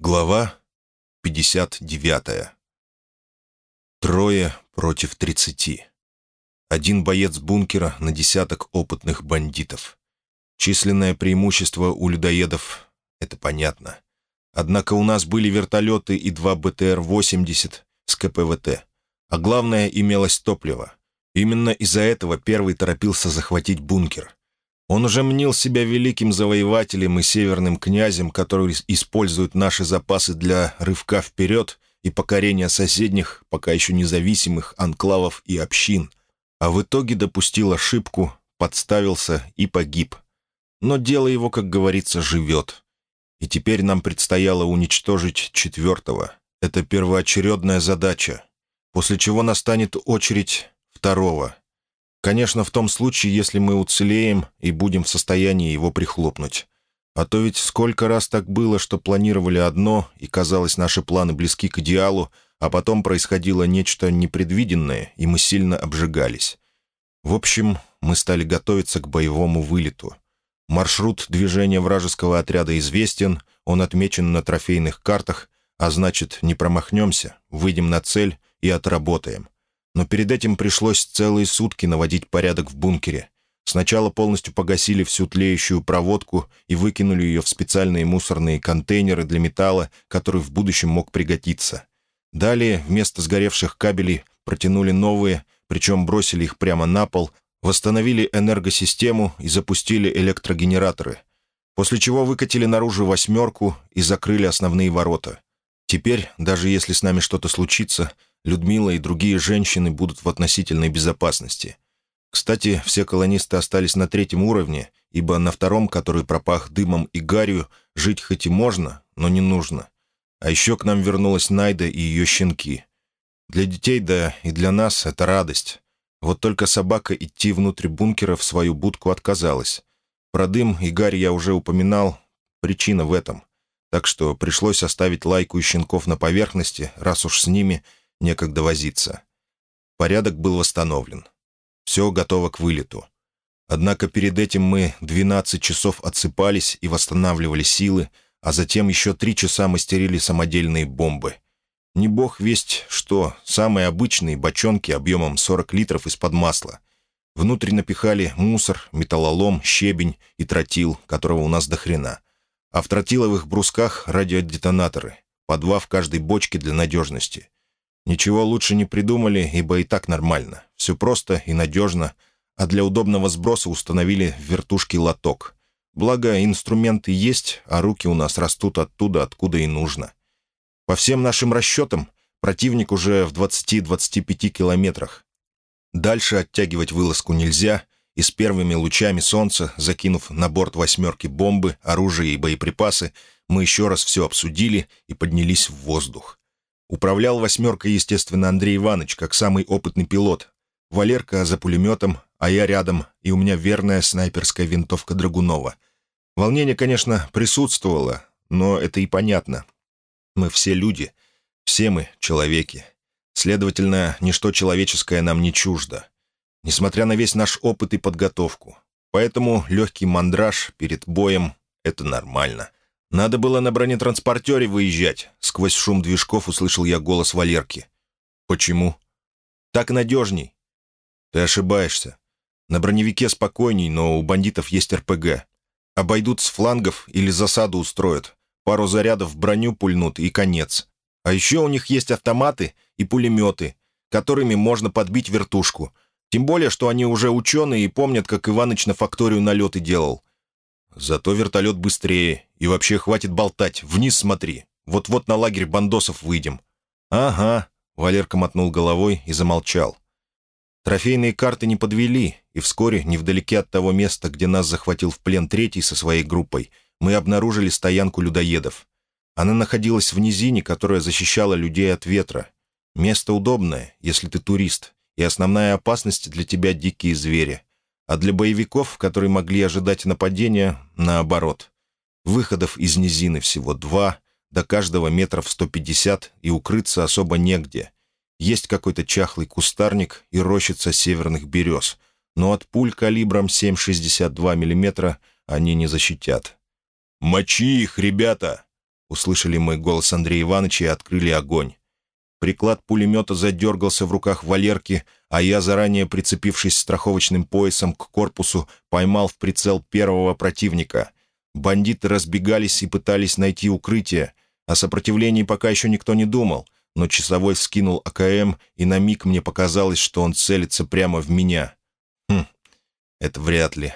Глава 59. Трое против тридцати. Один боец бункера на десяток опытных бандитов. Численное преимущество у людоедов — это понятно. Однако у нас были вертолеты и два БТР-80 с КПВТ. А главное, имелось топливо. Именно из-за этого первый торопился захватить бункер. Он уже мнил себя великим завоевателем и северным князем, который использует наши запасы для рывка вперед и покорения соседних, пока еще независимых анклавов и общин, а в итоге допустил ошибку, подставился и погиб. Но дело его, как говорится, живет. И теперь нам предстояло уничтожить четвертого. Это первоочередная задача, после чего настанет очередь второго — Конечно, в том случае, если мы уцелеем и будем в состоянии его прихлопнуть. А то ведь сколько раз так было, что планировали одно, и казалось, наши планы близки к идеалу, а потом происходило нечто непредвиденное, и мы сильно обжигались. В общем, мы стали готовиться к боевому вылету. Маршрут движения вражеского отряда известен, он отмечен на трофейных картах, а значит, не промахнемся, выйдем на цель и отработаем но перед этим пришлось целые сутки наводить порядок в бункере. Сначала полностью погасили всю тлеющую проводку и выкинули ее в специальные мусорные контейнеры для металла, который в будущем мог пригодиться. Далее вместо сгоревших кабелей протянули новые, причем бросили их прямо на пол, восстановили энергосистему и запустили электрогенераторы, после чего выкатили наружу восьмерку и закрыли основные ворота. Теперь, даже если с нами что-то случится, Людмила и другие женщины будут в относительной безопасности. Кстати, все колонисты остались на третьем уровне, ибо на втором, который пропах дымом и гарью, жить хоть и можно, но не нужно. А еще к нам вернулась Найда и ее щенки. Для детей, да и для нас это радость. Вот только собака идти внутрь бункера в свою будку отказалась. Про дым и гарь я уже упоминал, причина в этом. Так что пришлось оставить лайку и щенков на поверхности, раз уж с ними — некогда возиться. Порядок был восстановлен. Все готово к вылету. Однако перед этим мы 12 часов отсыпались и восстанавливали силы, а затем еще три часа мастерили самодельные бомбы. Не бог весть что, самые обычные бочонки объемом 40 литров из-под масла. Внутрь напихали мусор, металлолом, щебень и тротил, которого у нас до хрена. А в тротиловых брусках радиодетонаторы, по два в каждой бочке для надежности. Ничего лучше не придумали, ибо и так нормально. Все просто и надежно, а для удобного сброса установили в вертушке лоток. Благо, инструменты есть, а руки у нас растут оттуда, откуда и нужно. По всем нашим расчетам, противник уже в 20-25 километрах. Дальше оттягивать вылазку нельзя, и с первыми лучами солнца, закинув на борт восьмерки бомбы, оружие и боеприпасы, мы еще раз все обсудили и поднялись в воздух. Управлял «восьмеркой», естественно, Андрей Иванович, как самый опытный пилот. Валерка за пулеметом, а я рядом, и у меня верная снайперская винтовка Драгунова. Волнение, конечно, присутствовало, но это и понятно. Мы все люди, все мы человеки. Следовательно, ничто человеческое нам не чуждо. Несмотря на весь наш опыт и подготовку. Поэтому легкий мандраж перед боем — это нормально. «Надо было на бронетранспортере выезжать», — сквозь шум движков услышал я голос Валерки. «Почему?» «Так надежней». «Ты ошибаешься. На броневике спокойней, но у бандитов есть РПГ. Обойдут с флангов или засаду устроят. Пару зарядов в броню пульнут и конец. А еще у них есть автоматы и пулеметы, которыми можно подбить вертушку. Тем более, что они уже ученые и помнят, как Иваныч на факторию налеты делал. Зато вертолет быстрее. И вообще хватит болтать. Вниз смотри. Вот-вот на лагерь бандосов выйдем». «Ага», — Валерка мотнул головой и замолчал. Трофейные карты не подвели, и вскоре, невдалеке от того места, где нас захватил в плен третий со своей группой, мы обнаружили стоянку людоедов. Она находилась в низине, которая защищала людей от ветра. Место удобное, если ты турист, и основная опасность для тебя — дикие звери а для боевиков, которые могли ожидать нападения, наоборот. Выходов из низины всего два, до каждого метров 150, и укрыться особо негде. Есть какой-то чахлый кустарник и рощица северных берез, но от пуль калибром 7,62 мм они не защитят. «Мочи их, ребята!» — услышали мой голос Андрея Ивановича и открыли огонь. Приклад пулемета задергался в руках Валерки, а я, заранее прицепившись страховочным поясом к корпусу, поймал в прицел первого противника. Бандиты разбегались и пытались найти укрытие. О сопротивлении пока еще никто не думал, но часовой вскинул АКМ, и на миг мне показалось, что он целится прямо в меня. Хм, это вряд ли.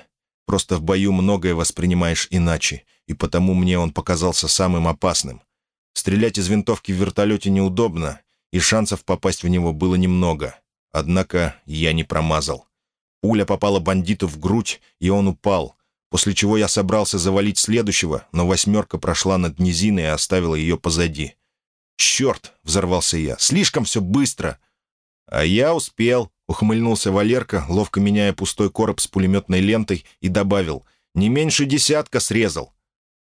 Просто в бою многое воспринимаешь иначе, и потому мне он показался самым опасным. Стрелять из винтовки в вертолете неудобно, и шансов попасть в него было немного. Однако я не промазал. Пуля попала бандиту в грудь, и он упал, после чего я собрался завалить следующего, но восьмерка прошла над низиной и оставила ее позади. «Черт!» — взорвался я. «Слишком все быстро!» «А я успел!» — ухмыльнулся Валерка, ловко меняя пустой короб с пулеметной лентой, и добавил. «Не меньше десятка срезал».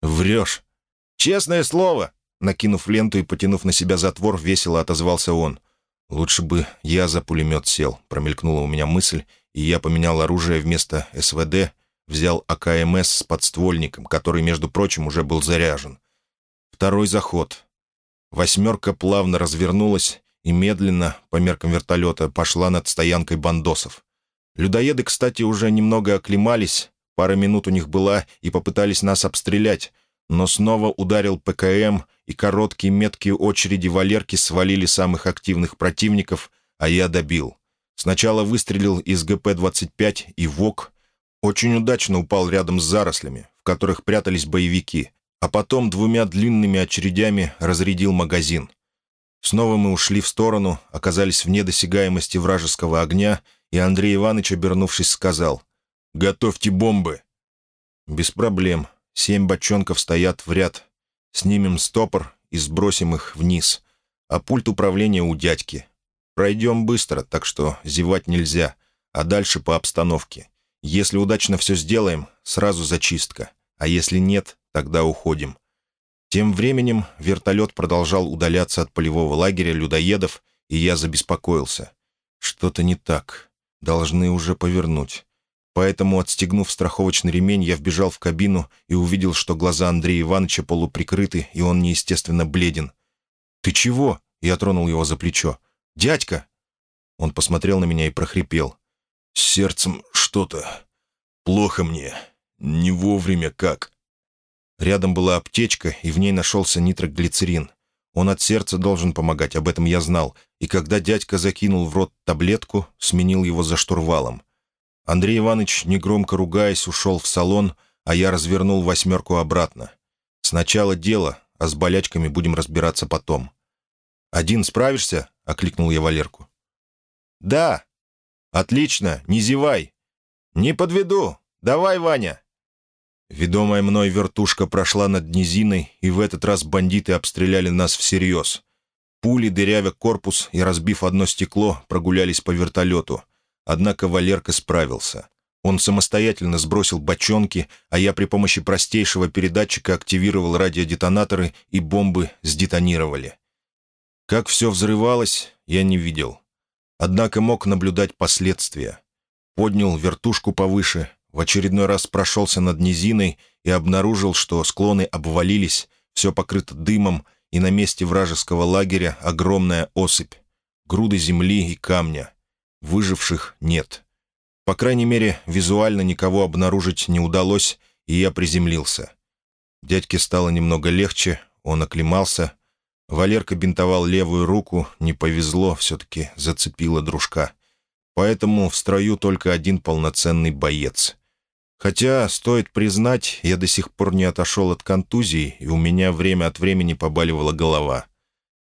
«Врешь!» «Честное слово!» Накинув ленту и потянув на себя затвор, весело отозвался он. «Лучше бы я за пулемет сел», — промелькнула у меня мысль, и я поменял оружие вместо СВД, взял АКМС с подствольником, который, между прочим, уже был заряжен. Второй заход. Восьмерка плавно развернулась и медленно, по меркам вертолета, пошла над стоянкой бандосов. Людоеды, кстати, уже немного оклемались, пара минут у них была и попытались нас обстрелять, но снова ударил ПКМ, и короткие меткие очереди Валерки свалили самых активных противников, а я добил. Сначала выстрелил из ГП-25 и ВОК. Очень удачно упал рядом с зарослями, в которых прятались боевики, а потом двумя длинными очередями разрядил магазин. Снова мы ушли в сторону, оказались вне досягаемости вражеского огня, и Андрей Иванович, обернувшись, сказал «Готовьте бомбы». «Без проблем. Семь бочонков стоят в ряд. Снимем стопор и сбросим их вниз. А пульт управления у дядьки. Пройдем быстро, так что зевать нельзя. А дальше по обстановке. Если удачно все сделаем, сразу зачистка. А если нет, тогда уходим. Тем временем вертолет продолжал удаляться от полевого лагеря людоедов, и я забеспокоился. Что-то не так. Должны уже повернуть. Поэтому, отстегнув страховочный ремень, я вбежал в кабину и увидел, что глаза Андрея Ивановича полуприкрыты, и он неестественно бледен. «Ты чего?» — я тронул его за плечо. «Дядька!» Он посмотрел на меня и прохрипел. «С сердцем что-то. Плохо мне. Не вовремя как». Рядом была аптечка, и в ней нашелся нитроглицерин. Он от сердца должен помогать, об этом я знал, и когда дядька закинул в рот таблетку, сменил его за штурвалом. Андрей Иванович, негромко ругаясь, ушел в салон, а я развернул восьмерку обратно. Сначала дело, а с болячками будем разбираться потом. «Один справишься?» — окликнул я Валерку. «Да». «Отлично, не зевай». «Не подведу. Давай, Ваня». Ведомая мной вертушка прошла над низиной, и в этот раз бандиты обстреляли нас всерьез. Пули, дырявя корпус и разбив одно стекло, прогулялись по вертолету — Однако Валерка справился. Он самостоятельно сбросил бочонки, а я при помощи простейшего передатчика активировал радиодетонаторы, и бомбы сдетонировали. Как все взрывалось, я не видел. Однако мог наблюдать последствия. Поднял вертушку повыше, в очередной раз прошелся над низиной и обнаружил, что склоны обвалились, все покрыто дымом, и на месте вражеского лагеря огромная осыпь, груды земли и камня. Выживших нет. По крайней мере, визуально никого обнаружить не удалось, и я приземлился. Дядьке стало немного легче, он оклемался. Валерка бинтовал левую руку, не повезло, все-таки зацепила дружка. Поэтому в строю только один полноценный боец. Хотя, стоит признать, я до сих пор не отошел от контузии, и у меня время от времени побаливала голова.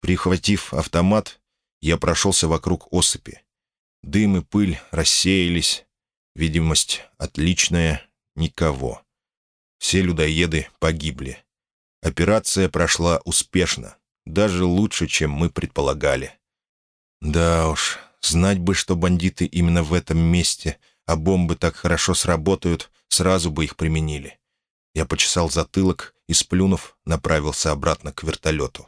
Прихватив автомат, я прошелся вокруг осыпи. Дым и пыль рассеялись. Видимость отличная, никого. Все людоеды погибли. Операция прошла успешно, даже лучше, чем мы предполагали. Да уж, знать бы, что бандиты именно в этом месте, а бомбы так хорошо сработают, сразу бы их применили. Я почесал затылок и, сплюнув, направился обратно к вертолету.